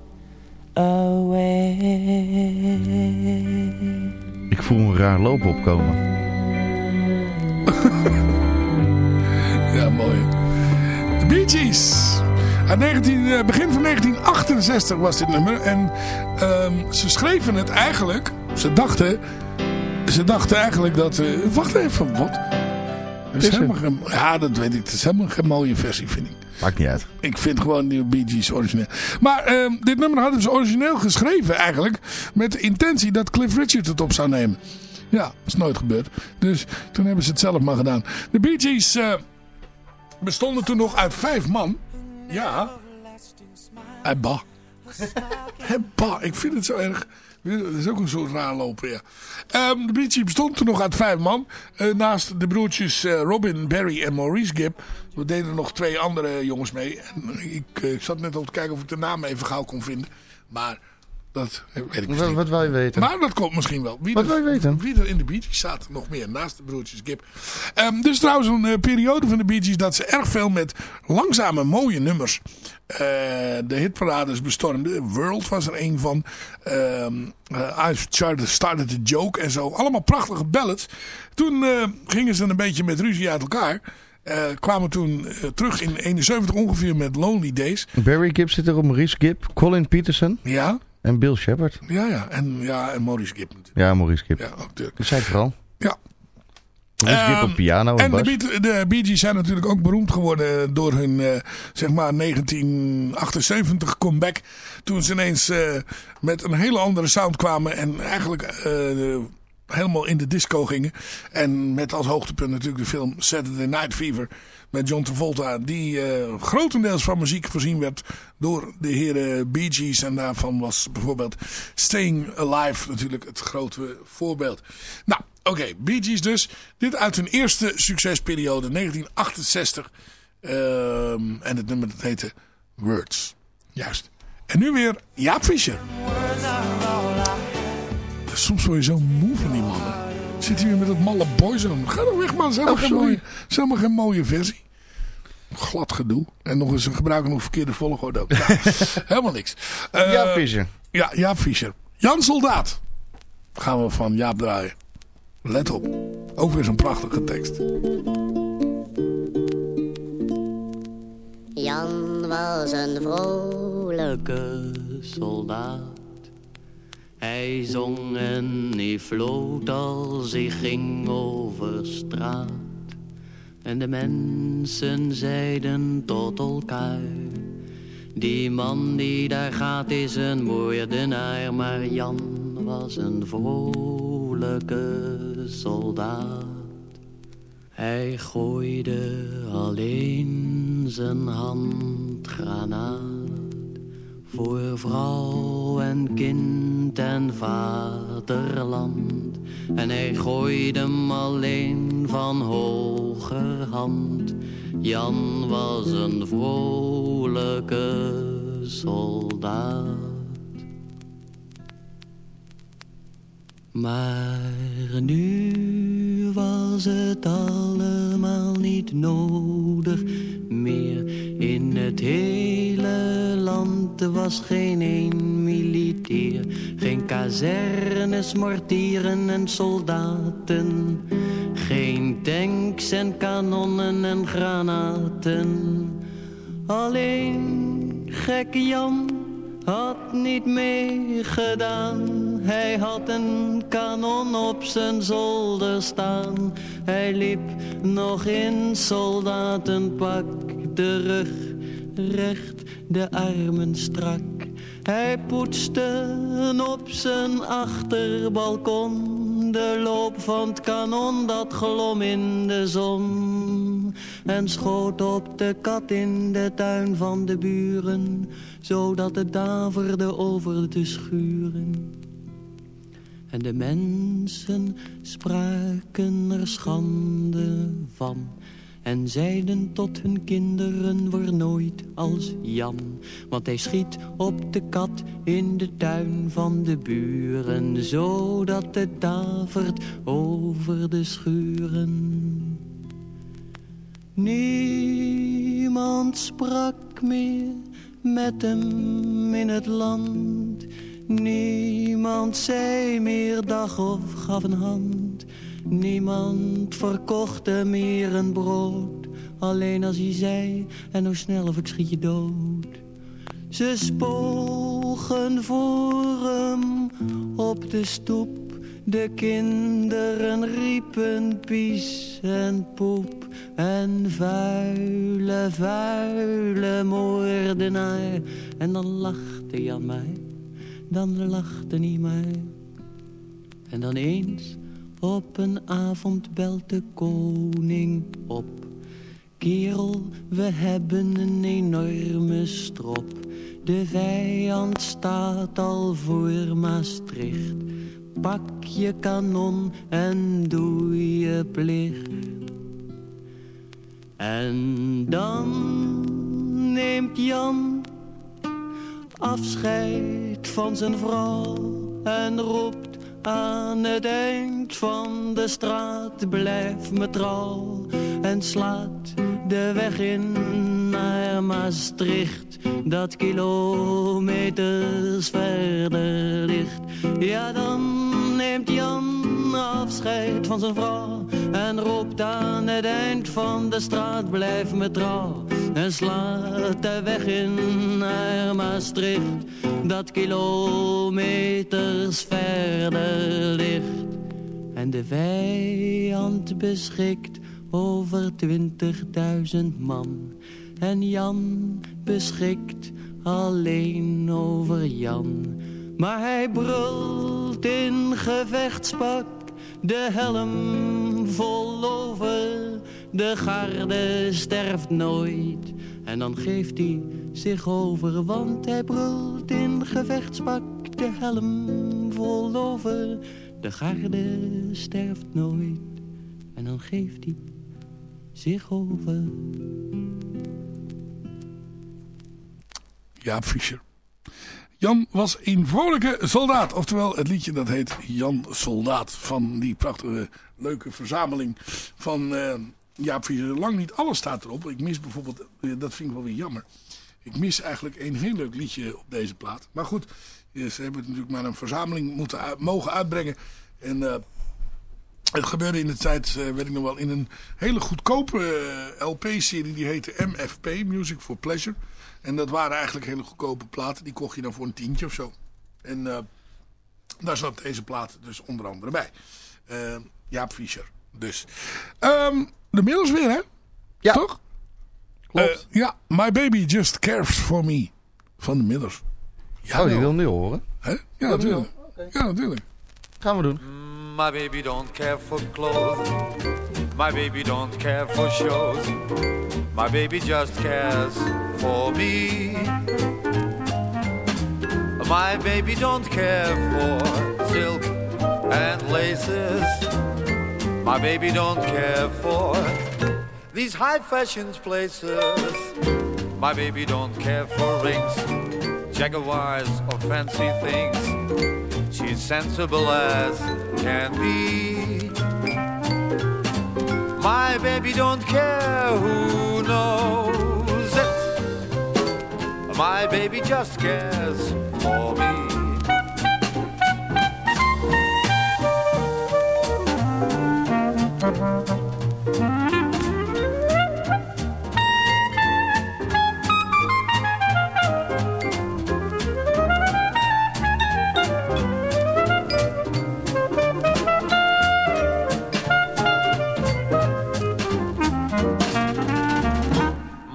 Speaker 10: away.
Speaker 3: Ik voel een raar loop opkomen.
Speaker 2: Ja, mooi. De Bee Gees. Uit 19, eh, begin van 1968 was dit nummer. En ehm, ze schreven het eigenlijk... Ze dachten... Ze dachten eigenlijk dat... eh, wacht even, wat? Dat is
Speaker 3: Is
Speaker 2: helemaal geen, ja, dat weet ik. Het is helemaal geen mooie versie, vind ik.
Speaker 3: Maakt niet uit.
Speaker 2: Ik vind gewoon die Bee Gees origineel. Maar ehm, dit nummer hadden ze origineel geschreven eigenlijk. Met de intentie dat Cliff Richard het op zou nemen. Ja, is nooit gebeurd. Dus toen hebben ze het zelf maar gedaan. De Bee Gees eh, bestonden toen nog uit vijf man. Ja. Ebba. Ebba, ik vind het zo erg. Dat is ook een soort raar lopen, ja. Ehm, de Gees bestond toen nog uit vijf man. Eh, naast de broertjes eh, Robin, Barry en Maurice Gibb. We deden nog twee andere jongens mee. En ik, eh, ik zat net op te kijken of ik de naam even gauw kon vinden. Maar dat weet ik dus
Speaker 3: Wat, wat wil je weten?
Speaker 2: Maar dat komt misschien wel. Wie
Speaker 3: Wat wil je weten?
Speaker 2: Wie er in de Bee Gees staat, nog meer. Naast de broertjes Gibb. Ehm dus trouwens een eh, periode van de Bee Gees dat ze erg veel met langzame mooie nummers eh, de hitparades bestormden. World was er een van. Ehm eh, I've started, a Joke en zo. Allemaal prachtige ballads. Toen gingen ze een beetje met ruzie uit elkaar. Kwamen toen terug in 71 ongeveer met Lonely Days.
Speaker 3: Barry Gibb zit er op, Maurice Gibb, Colin Peterson
Speaker 2: Ja,
Speaker 3: en Bill Shepard.
Speaker 2: ja, ja. En, ja, en Maurice Gibb natuurlijk.
Speaker 3: Ja, Maurice Gibb.
Speaker 2: Ja, ook natuurlijk.
Speaker 3: Dat zei ik vooral.
Speaker 2: Ja.
Speaker 3: Maurice Gibb
Speaker 2: Ehm,
Speaker 3: op piano en,
Speaker 2: En de. Beat- de Bee Gees zijn natuurlijk ook beroemd geworden door hun eh, zeg maar 1978 comeback. Toen ze ineens eh, met een hele andere sound kwamen en eigenlijk eh, helemaal in de disco gingen. En met als hoogtepunt natuurlijk de film Saturday Night Fever met John Travolta. Die eh, grotendeels van muziek voorzien werd door de heren Bee Gees. En daarvan was bijvoorbeeld Staying Alive natuurlijk het grote voorbeeld. Nou, oké, Bee Gees dus. Dit uit hun eerste succesperiode, 1968. Ehm, en het nummer dat heette Words. Juist. En nu weer Jaap Fischer. Soms word je zo moe van die mannen. Zit hij weer met dat malle boyzone. Ga dan weg man, is helemaal,
Speaker 3: Oh,
Speaker 2: geen, mooie, versie. Glad gedoe. En nog eens een gebruiken nog verkeerde volgorde ook. Nou, helemaal niks. Eh,
Speaker 3: Ja, Fischer.
Speaker 2: Ja, Jaap Fischer. Jan Soldaat. Gaan we van Jaap draaien. Let op. Ook weer zo'n prachtige tekst.
Speaker 11: Jan was een vrolijke
Speaker 1: soldaat. Hij zong en hij floot als hij ging over straat. En de mensen zeiden tot elkaar. Die man die daar gaat is een moordenaar. Maar Jan was een vrolijke soldaat. Hij gooide alleen zijn handgranaat voor vrouw en kind en vaderland. En hij gooide hem alleen van hogerhand. Jan was een vrolijke soldaat. Maar nu was het allemaal niet nodig meer. In het hele land was geen één militair. Geen kazernes, mortieren en soldaten. Geen tanks en kanonnen en granaten. Alleen gekke Jan had niet meegedaan. Hij had een kanon op zijn zolder staan. Hij liep nog in soldatenpak, de rug recht, de armen strak. Hij poetste op zijn achterbalkon de loop van het kanon dat glom in de zon. En schoot op de kat in de tuin van de buren, zodat het daverde over de schuren. En de mensen spraken er schande van. En zeiden tot hun kinderen, word nooit als Jan. Want hij schiet op de kat in de tuin van de buren. Zodat het davert over de schuren. Niemand sprak meer met hem in het land. Niemand zei meer dag of gaf een hand. Niemand verkocht hem meer een brood. Alleen als hij zei, en hoe snel of ik schiet je dood. Ze spogen voor hem op de stoep. De kinderen riepen pies en poep. En vuile, vuile moordenaar. En dan lachte Jan mij, dan lachte hij mij. En dan eens op een avond belt de koning op. Kerel, we hebben een enorme strop. De vijand staat al voor Maastricht. Pak je kanon en doe je plicht. En dan neemt Jan afscheid van zijn vrouw en roept aan het eind van de straat blijf me trouw en slaat de weg in naar Maastricht dat kilometers verder ligt. Ja, dan neemt Jan afscheid van zijn vrouw en roept aan het eind van de straat blijf me trouw en slaat de weg in naar Maastricht dat kilometers verder ligt. En de vijand beschikt over twintigduizend man. En Jan beschikt alleen over Jan. Maar hij brult in gevechtspak, de helm vol over. De garde sterft nooit. En dan geeft hij zich over, want hij brult in gevechtspak, de helm vol over. De garde sterft nooit. En dan geeft hij zich over.
Speaker 2: Jaap Fischer. Jan was een vrolijke soldaat. Oftewel, het liedje dat heet Jan Soldaat. Van die prachtige, leuke verzameling van eh, Jaap Fischer. Lang niet alles staat erop. Ik mis bijvoorbeeld, eh, dat vind ik wel weer jammer. Ik mis eigenlijk een heel leuk liedje op deze plaat. Maar goed, eh, ze hebben natuurlijk maar een verzameling moeten mogen uitbrengen. En eh, het gebeurde in de tijd, eh, weet ik nog wel, in een hele goedkope LP-serie. Die heette MFP, Music for Pleasure. En dat waren eigenlijk hele goedkope platen. Die kocht je dan voor een tientje of zo. En daar zat deze plaat dus onder andere bij. Jaap Fischer. Dus. Ehm, de middels weer, hè?
Speaker 3: Ja.
Speaker 2: Toch? Klopt. ja, My Baby Just Cares For Me. Van de middels.
Speaker 3: oh, die wil nu horen.
Speaker 2: Hè? Ja, natuurlijk. Ja, natuurlijk.
Speaker 3: Gaan we doen.
Speaker 7: My baby don't care for clothes. My baby don't care for shows. My baby just cares for me. My baby don't care for silk and laces. My baby don't care for these high fashion places. My baby don't care for rings, jaguars or fancy things. She's sensible as can be. My baby don't care who knows it. My baby just cares for me.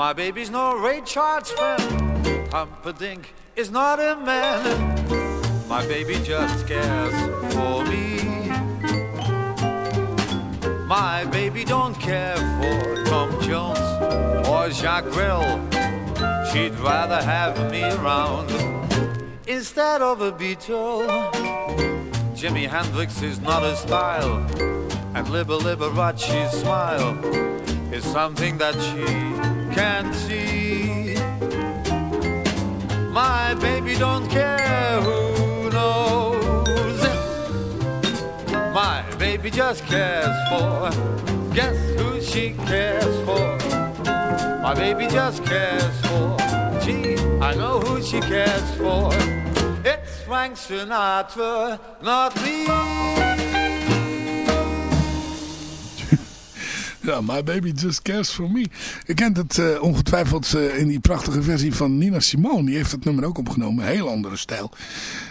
Speaker 7: My baby's no Ray Charles fan. Humperdinck is not a man. My baby just cares for me. My baby don't care for Tom Jones or Jacques Brel. She'd rather have me around instead of a Beatle. Jimi Hendrix is not a style, and Libba Liberace's smile is something that she can't see. My baby don't care who knows. My baby just cares for. Guess who she cares for? My baby just cares for. Gee, I know who she cares for. It's Frank Sinatra, not me.
Speaker 2: Ja, My Baby Just Cares For Me. Je kent het eh, ongetwijfeld eh, in die prachtige versie van Nina Simone. Die heeft het nummer ook opgenomen. Een heel andere stijl.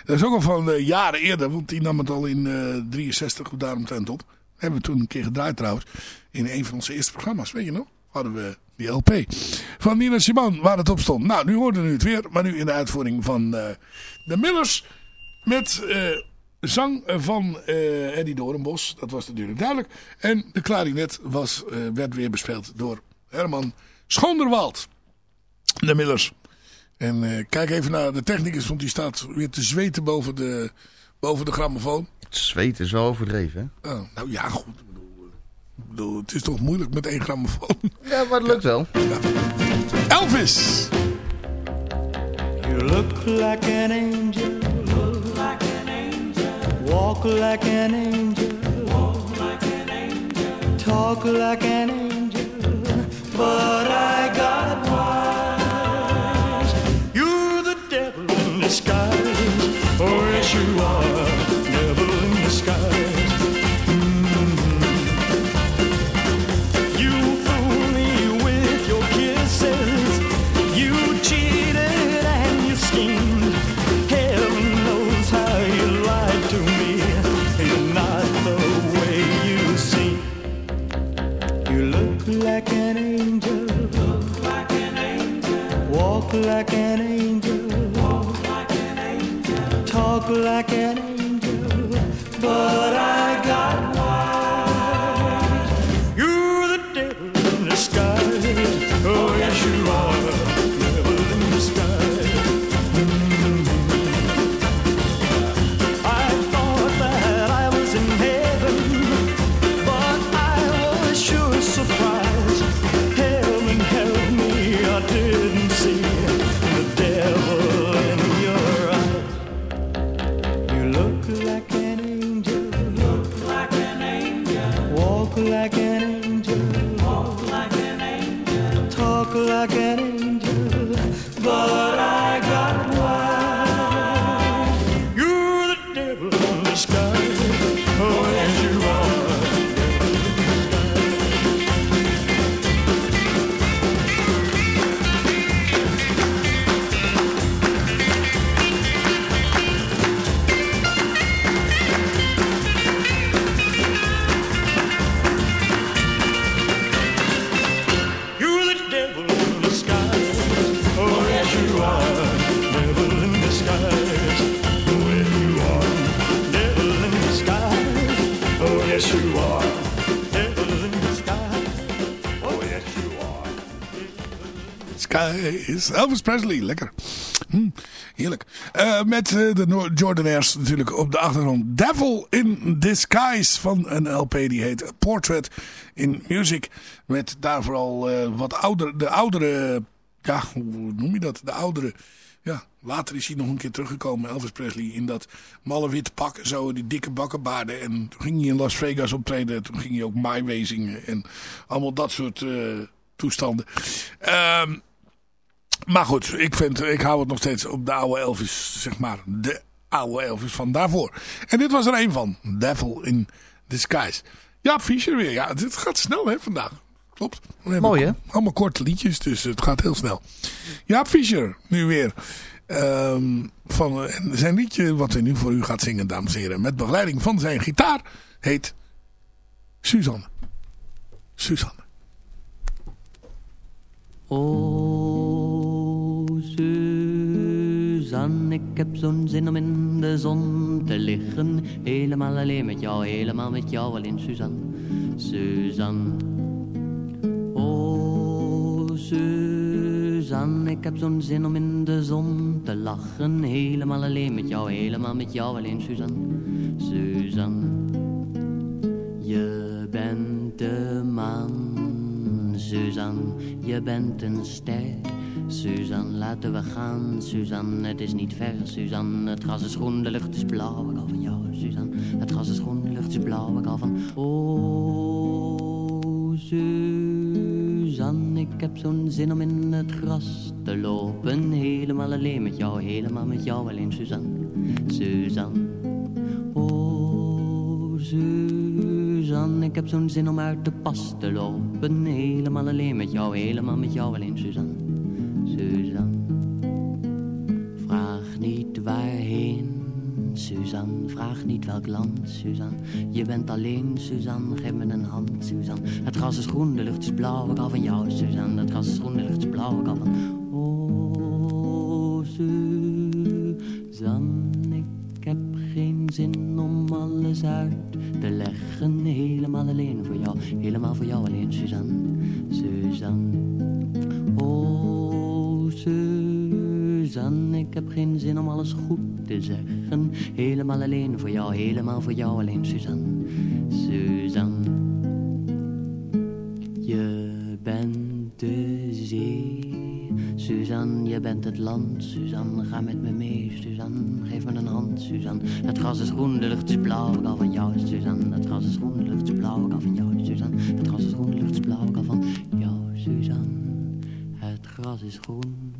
Speaker 2: Dat is ook al van eh, jaren eerder. Want die nam het al in eh 63 of daaromtrent op. Hebben we toen een keer gedraaid trouwens. In een van onze eerste programma's. Weet je nog? Hadden we die LP. Van Nina Simone waar het op stond. Nou, nu hoorden we het weer. Maar nu in de uitvoering van de Millers. Met... zang van eh Eddie Doornbos, dat was natuurlijk duidelijk. En de klarinet was, eh, werd weer bespeeld door Herman Schoonderwald. De Millers. En eh, kijk even naar de technicus, want die staat weer te zweten boven de, boven de grammofoon.
Speaker 3: Het zweet is wel overdreven, hè?
Speaker 2: Oh, nou ja, goed. Ik bedoel, eh, ik bedoel, het is toch moeilijk met één grammofoon.
Speaker 3: Ja, maar het lukt wel.
Speaker 2: Elvis!
Speaker 8: You look like an angel. Walk like an angel. Walk like an angel. Talk like an angel. But I got wise. You're the devil in disguise. Oh, yes, you are. Like an angel. Walk like an angel. Talk like an angel. But I got
Speaker 2: is Elvis Presley. Lekker. Hm, heerlijk. Eh, met eh, de Jordanaires natuurlijk op de achtergrond. Devil in Disguise van een LP die heet Portrait in Music. Met daar vooral eh, wat ouder, de oudere, ja hoe noem je dat? De oudere, ja later is hij nog een keer teruggekomen Elvis Presley in dat malle witte pak zo. Die dikke bakkenbaarden. En toen ging hij in Las Vegas optreden. Toen ging hij ook My Way zingen. En allemaal dat soort toestanden. Ehm maar goed, ik, vind, ik hou het nog steeds op de oude Elvis, zeg maar. De oude Elvis van daarvoor. En dit was er een van. Devil in Disguise. Ja, Fischer weer. Ja, dit gaat snel hè vandaag. Klopt.
Speaker 3: Mooi, hè?
Speaker 2: Allemaal korte liedjes, dus het gaat heel snel. Ja, Fischer, nu weer. Ehm, van, en zijn liedje wat hij nu voor u gaat zingen, dames en heren. Met begeleiding van zijn gitaar, heet Suzanne. Suzanne.
Speaker 1: Oh, Ik heb zo'n zin om in de zon te liggen. Helemaal alleen met jou, helemaal met jou alleen, Suzanne. Suzanne. Oh, Suzanne. Ik heb zo'n zin om in de zon te lachen. Helemaal alleen met jou, helemaal met jou alleen, Suzanne. Suzanne, je bent de maan. Suzanne, je bent een ster. Suzanne, laten we gaan. Suzanne, het is niet ver. Suzanne, het gras is groen, de lucht is blauw. Ik hou van jou, Suzanne. Het gras is groen, de lucht is blauw. Ik hou van... Oh, Suzanne, ik heb zo'n zin om in het gras te lopen. Helemaal alleen met jou, helemaal met jou alleen, Suzanne. Suzanne, oh, Suzanne, ik heb zo'n zin om uit de pas te lopen. Helemaal alleen met jou, helemaal met jou alleen, Suzanne. Waarheen. Suzanne, vraag niet welk land, Suzanne. Je bent alleen, Suzanne, geef me een hand, Suzanne. Het gras is groen, de lucht is blauw, ik hou van jou, Suzanne. Het gras is groen, de lucht is blauw, ik hou van... Oh, Suzanne, ik heb geen zin om alles uit te leggen. Helemaal alleen voor jou, helemaal voor jou alleen, Suzanne. Suzanne, Suzanne, ik heb geen zin om alles goed te zeggen. Helemaal alleen voor jou, helemaal voor jou alleen, Suzanne. Suzanne, je bent de zee. Suzanne, je bent het land. Suzanne, ga met me mee. Suzanne, geef me een hand. Suzanne, het gras is groen, de lucht is blauw. Ik van jou, Suzanne. Het gras is groen, de lucht is blauw. Ik van jou, Suzanne. Het gras is groen, de lucht is blauw. Ik van jou, Suzanne. Het gras is groen.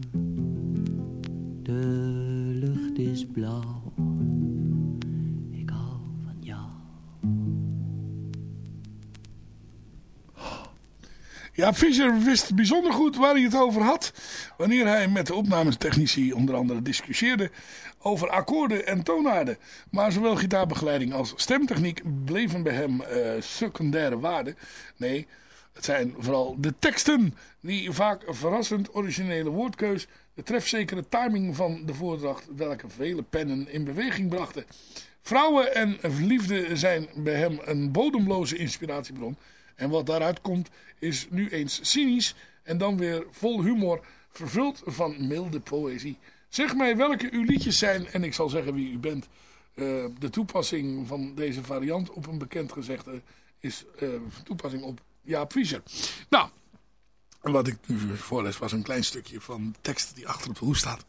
Speaker 1: Blauw. Ik hou van jou.
Speaker 2: Ja, Fischer wist bijzonder goed waar hij het over had. Wanneer hij met de opnamestechnici onder andere discussieerde over akkoorden en toonaarden. Maar zowel gitaarbegeleiding als stemtechniek bleven bij hem eh, secundaire waarden. Nee, het zijn vooral de teksten die vaak verrassend originele woordkeus, de timing van de voordracht, welke vele pennen in beweging brachten. Vrouwen en liefde zijn bij hem een bodemloze inspiratiebron. En wat daaruit komt is nu eens cynisch en dan weer vol humor, vervuld van milde poëzie. Zeg mij welke uw liedjes zijn en ik zal zeggen wie u bent. Eh, de toepassing van deze variant op een bekend gezegde is eh, toepassing op Jaap Fischer. Nou, wat ik nu voorles was een klein stukje van tekst die achter op de hoes staat.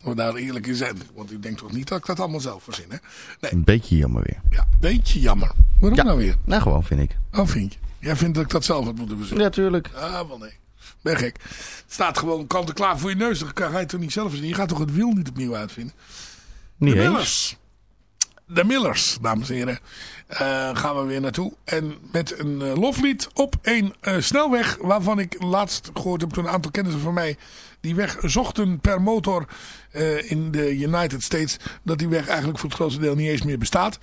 Speaker 2: We daar eerlijk in zijn. Want u denkt toch niet dat ik dat allemaal zelf verzin, hè? Nee,
Speaker 3: Een beetje jammer weer.
Speaker 2: ja, beetje jammer. Waarom nou weer?
Speaker 3: Nou, gewoon vind ik.
Speaker 2: Oh, vind je? Jij vindt dat ik dat zelf had moeten verzinnen?
Speaker 3: Ja, tuurlijk.
Speaker 2: Ah, wel nee. Ben gek. Het staat gewoon kant en klaar voor je neus. Dat ga je toch niet zelf verzinnen? Je gaat toch het wiel niet opnieuw uitvinden?
Speaker 3: Niet
Speaker 2: de
Speaker 3: eens.
Speaker 2: De Millers, dames en heren. eh, gaan we weer naartoe. En met een eh, loflied op een eh, snelweg. Waarvan ik laatst gehoord heb toen een aantal kennissen van mij. Die weg zochten per motor in de United States. Dat die weg eigenlijk voor het grootste deel niet eens meer bestaat.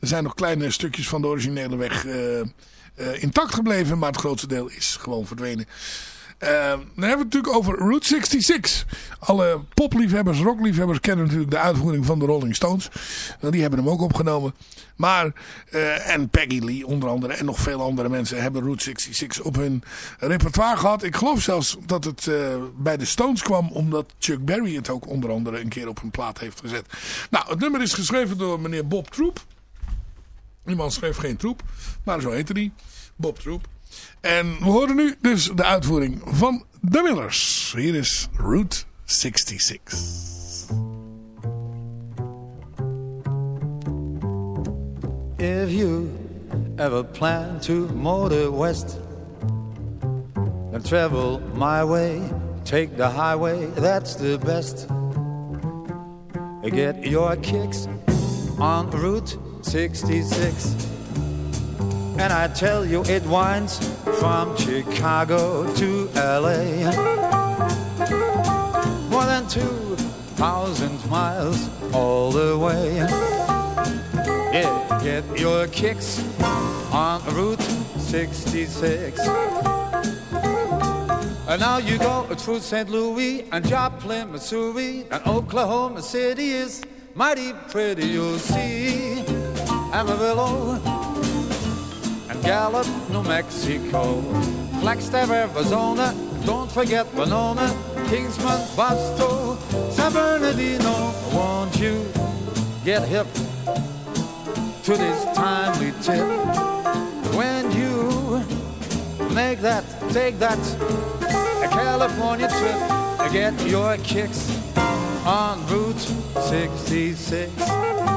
Speaker 2: Er zijn nog kleine stukjes van de originele weg intact gebleven. Maar het grootste deel is gewoon verdwenen. Eh, dan hebben we het natuurlijk over Route 66. Alle popliefhebbers, rockliefhebbers kennen natuurlijk de uitvoering van de Rolling Stones. Die hebben hem ook opgenomen. Maar, eh, en Peggy Lee onder andere en nog veel andere mensen hebben Route 66 op hun repertoire gehad. Ik geloof zelfs dat het eh, bij de Stones kwam omdat Chuck Berry het ook onder andere een keer op een plaat heeft gezet. Nou, het nummer is geschreven door meneer Bob Troep. Die man schreef geen troep, maar zo heette hij. Bob Troep. En we horen nu dus de uitvoering van The Millers. Hier is Route 66.
Speaker 7: If you ever plan to motor west, then travel my way, take the highway, that's the best. Get your kicks on Route 66. And I tell you, it winds from Chicago to LA. More than 2,000 miles all the way. Yeah, get your kicks on Route 66. And now you go through St. Louis and Joplin, Missouri, and Oklahoma City is mighty pretty, you'll see. Amarillo Gallup, New Mexico, Flagstaff, Arizona, don't forget Winona, Kingsman, Boston, San Bernardino. Won't you get hip to this timely tip? When you make that, take that a California trip, get your kicks on Route 66.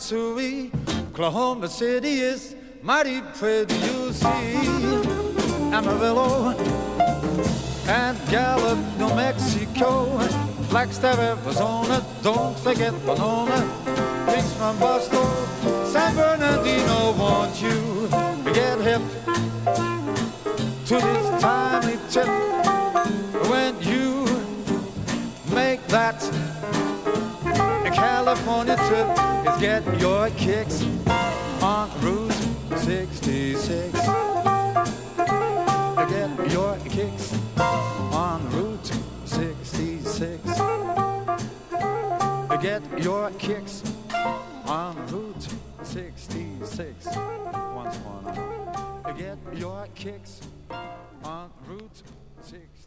Speaker 7: Missouri. Oklahoma City is mighty pretty, you see. Amarillo and Gallup, New Mexico. Flagstaff, Arizona, don't forget Winona. Things from Boston, San Bernardino, won't you get hip to this timely tip when you make that California trip get your kicks on Route 66. Get your kicks on Route 66. Get your kicks on Route 66. Once more. Get your kicks on Route 66.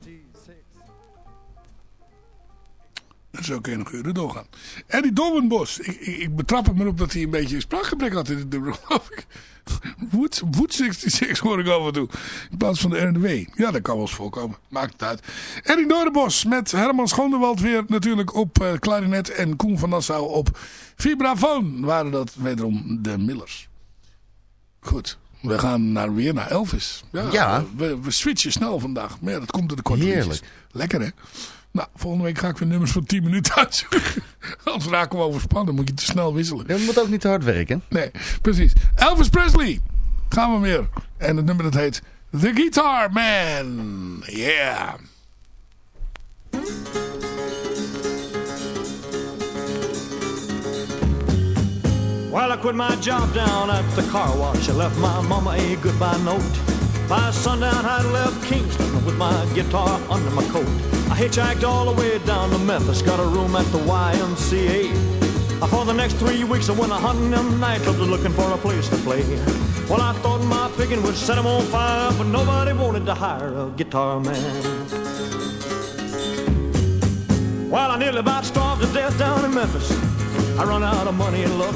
Speaker 2: Zo kun je nog uren doorgaan. Eddie Doornbos. Ik, ik, ik betrap hem erop dat hij een beetje spraakgebrek had in het nummer, geloof ik. Wood, Wood 66 hoor ik af en toe. In plaats van de RDW. Ja, dat kan wel eens voorkomen. Maakt het uit. Eddie Doornbos met Herman Schoonderwald weer natuurlijk op eh, klarinet. En Koen van Nassau op vibrafoon. Waren dat wederom de Millers. Goed. We gaan naar, weer naar Elvis. Ja,
Speaker 3: Ja.
Speaker 2: We, we switchen snel vandaag. Maar ja, dat komt door de korte
Speaker 3: Heerlijk.
Speaker 2: liedjes. Lekker hè? Nou, volgende week ga ik weer nummers van 10 minuten uitzoeken. Anders raken we overspannen. Dan moet je te snel wisselen.
Speaker 3: Je moet ook niet te hard werken.
Speaker 2: Nee, precies. Elvis Presley. Gaan we weer. En het nummer dat heet The Guitar Man. Yeah.
Speaker 8: Well, I quit my job down at the car wash. I left my mama a goodbye note. By sundown, I left Kingston with my guitar under my coat. I hitchhiked all the way down to Memphis, got a room at the YMCA. For the next three weeks, I went a hunting them nightclubs looking for a place to play. Well, I thought my picking would set 'em on fire, but nobody wanted to hire a guitar man. Well, I nearly about starved to death down in Memphis. I run out of money and luck.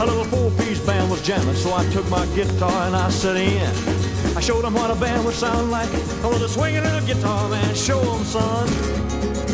Speaker 8: A little four-piece band was jamming, so I took my guitar and I set in. I showed them what a band would sound like. Oh, I was a swinging little guitar man. Show 'em, son.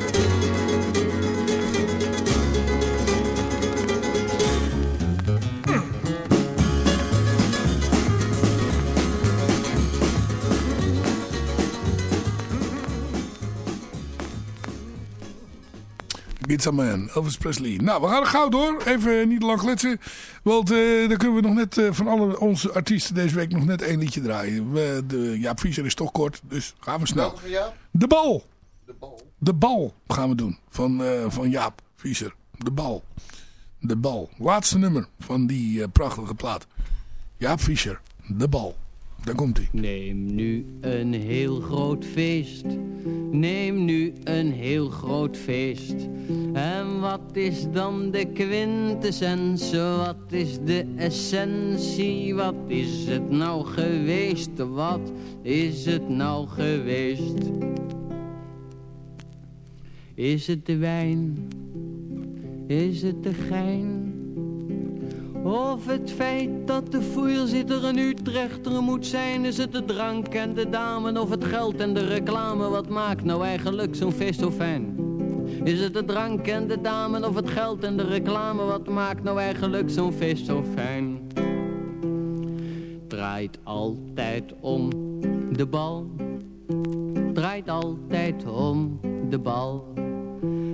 Speaker 2: Pizza Man, Elvis Presley. Nou, we gaan er gauw door. Even niet lang kletsen. Want eh, dan kunnen we nog net eh, van alle onze artiesten deze week nog net één liedje draaien. We, de, Jaap Fischer is toch kort, dus gaan we snel. De bal. De bal. De bal gaan we doen. Van, eh, van Jaap Fischer. De bal. De bal. Laatste nummer van die prachtige plaat. Jaap Fischer. De bal. Daar komt hij.
Speaker 1: Neem nu een heel groot feest. Neem nu een heel groot feest. En wat is dan de quintessence? Wat is de essentie? Wat is het nou geweest? Wat is het nou geweest? Is het de wijn? Is het de gein? Of het feit dat de voorzitter een Utrechter moet zijn Is het de drank en de dame of het geld en de reclame Wat maakt nou eigenlijk zo'n feest zo fijn? Is het de drank en de dame of het geld en de reclame Wat maakt nou eigenlijk zo'n feest zo fijn? Draait altijd om de bal Draait altijd om de bal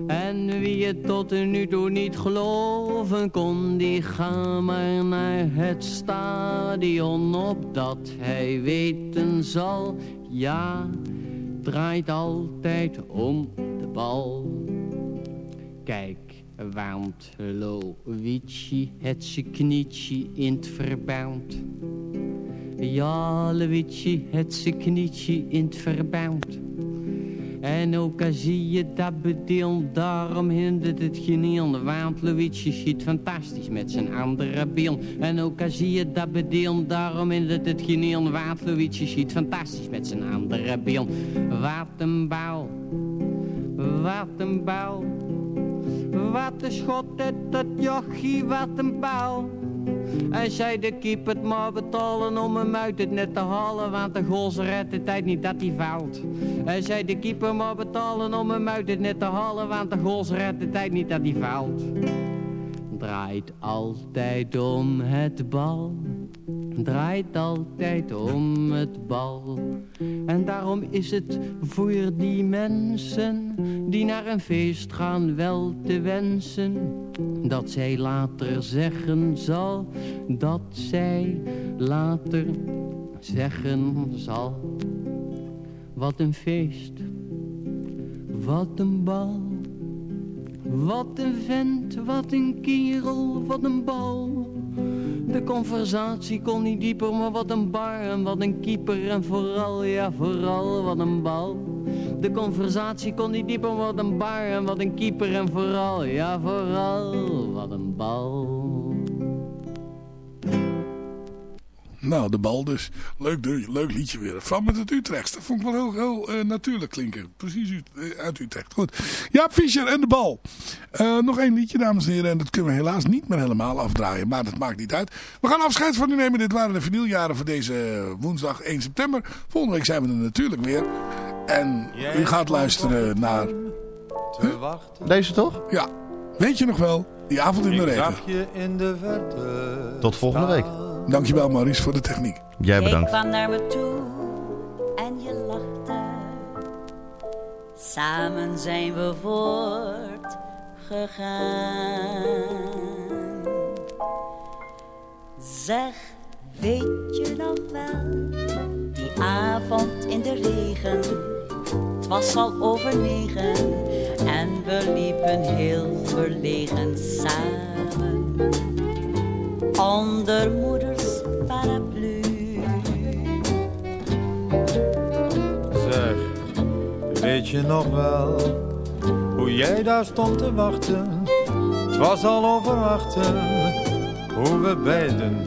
Speaker 1: en wie het tot nu toe niet geloven kon, die ga maar naar het stadion opdat hij weten zal. Ja, draait altijd om de bal. Kijk, waant Lovici het zijn knietje in het verband. Ja, Lovici het zijn knietje in het verband. En ook al zie je dat bedeeld, daarom hindert het ene. Want Luigi schiet fantastisch met zijn andere beel. En ook al zie je dat bedeeld, daarom hindert het ene. Want Luigi schiet fantastisch met zijn andere beel. Wat een bal, wat een bal. Wat een schot uit dat jochie, wat een bal. En zei de keeper het maar betalen om hem uit het net te halen, want de goals redt de tijd niet dat hij fout. En zei de keeper maar betalen om hem uit het net te halen, want de goals redt de tijd niet dat hij fout. Draait altijd om het bal, draait altijd om het bal. En daarom is het voor die mensen die naar een feest gaan wel te wensen dat zij later zeggen zal, dat zij later zeggen zal. Wat een feest, wat een bal, wat een vent, wat een kerel, wat een bal. De conversatie kon niet dieper, maar wat een bar en wat een keeper en vooral, ja vooral, wat een bal. De conversatie kon niet dieper, maar wat een bar en wat een keeper en vooral, ja vooral, wat een bal.
Speaker 2: Nou, de bal dus. Leuk, leuk liedje weer. Van met het Utrechts. Dat vond ik wel heel, heel eh, natuurlijk klinken. Precies uit, eh, uit Utrecht. Goed. Jaap Fischer en de bal. Eh, nog één liedje, dames en heren. En dat kunnen we helaas niet meer helemaal afdraaien. Maar dat maakt niet uit. We gaan afscheid van u nemen. Dit waren de vinyljaren voor deze woensdag 1 september. Volgende week zijn we er natuurlijk weer. En u gaat luisteren naar...
Speaker 7: Te wachten.
Speaker 3: Deze toch?
Speaker 2: Ja. Weet je nog wel? Die avond in de regen.
Speaker 7: in de verte.
Speaker 3: Tot volgende week.
Speaker 2: Dankjewel Maurice voor de techniek.
Speaker 3: Jij
Speaker 9: Je
Speaker 3: bedankt.
Speaker 9: kwam naar me toe en je lachte. Samen zijn we voortgegaan. Zeg, weet je nog wel, die avond in de regen. Het was al over negen en we liepen heel verlegen samen. Onder moeders paraplu.
Speaker 7: Zeg, weet je nog wel hoe jij daar stond te wachten? Het was al over achten, hoe we beiden